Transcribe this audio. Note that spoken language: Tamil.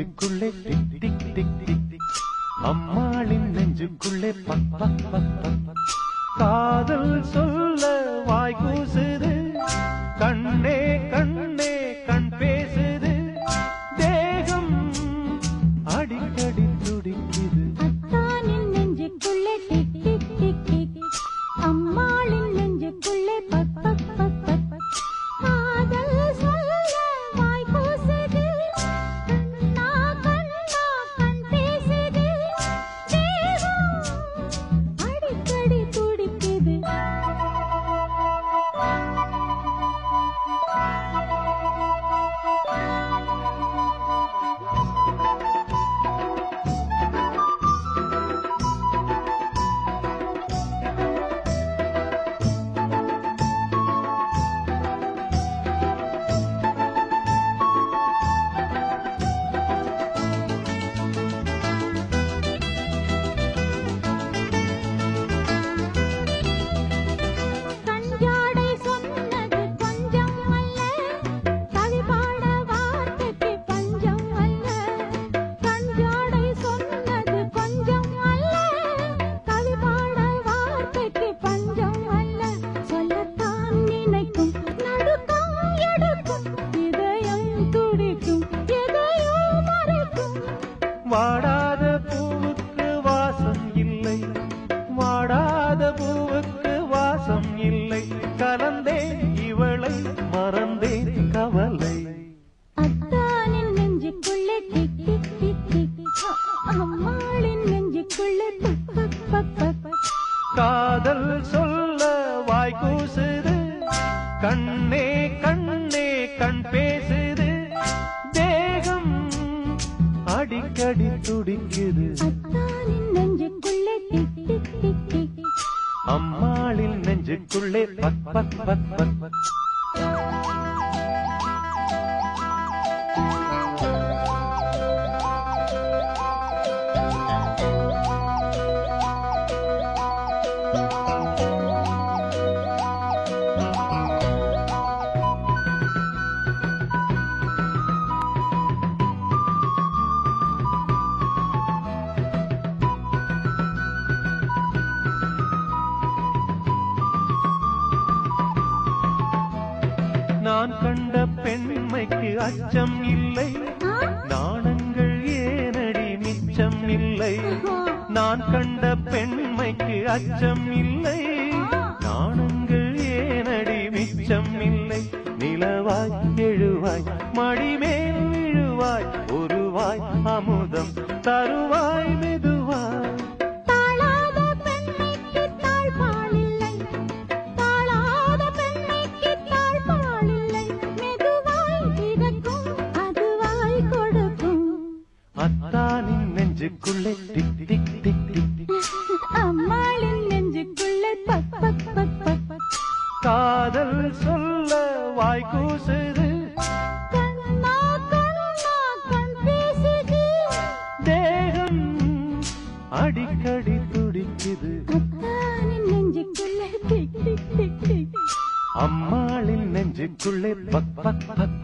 நெஞ்சுக்குள்ளே tick tick tick tick tick. அம்மாளின் நெஞ்சுக்குள்ளே பக் பக் பக் பக் காதல் சொல்ல வாய் கூசுது. கண்ணே கண்ணே கண் பேசுது. தேகம் அடிக்கடி வாடாத பூவுக்கு வாசம் இல்லை. வாடாத பூவுக்கு வாசம் இல்லை. கலந்தேன் இவளை மறந்தேன் கவலை. அத்தானின் நெஞ்சுக்குள்ளே டிக் டிக் டிக் டிக். அம்மாளின் நெஞ்சுக்குள்ளே பக் பக் பக். துடிக்குது நெஞ்சுக்குள்ளே அம்மாளின் நெஞ்சுக்குள்ளே பக் பக் பக் பக். நான் கண்ட பெண்மைக்கு அச்சம் இல்லை? நாணங்கள் ஏனடி மிச்சம் இல்லை. நான் கண்ட பெண்மைக்கு அச்சம் இல்லை. நாணங்கள் ஏனடி மிச்சம் இல்லை. நிலவாய் எழுவாய் மடிமேல் விழுவாய் ஒருவாய் அமுதம் தருவாய் காதல் சொல்ல வாய்க்கூசுது தேகம் அடிக்கடி துடிக்குது. நெஞ்சுக்குள்ளே அம்மாளின் நெஞ்சுக்குள்ளே பக் பக் பக்